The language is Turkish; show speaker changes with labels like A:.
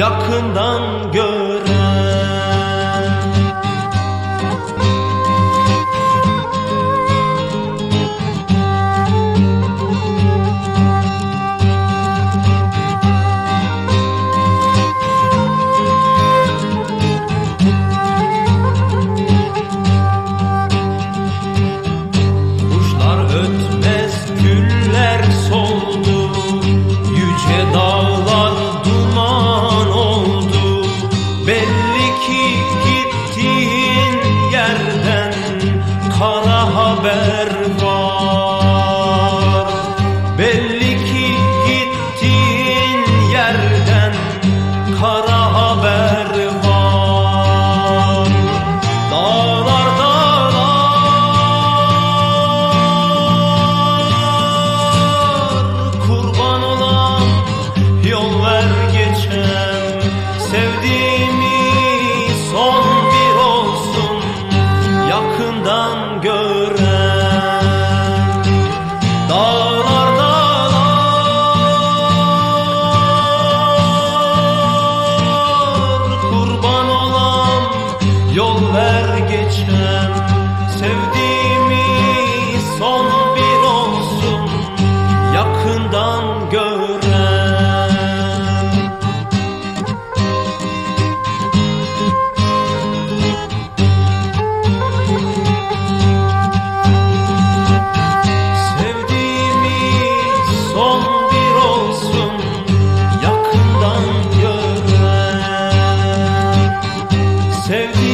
A: yakından gören gittiğin yerden kara haber var. Belli ki take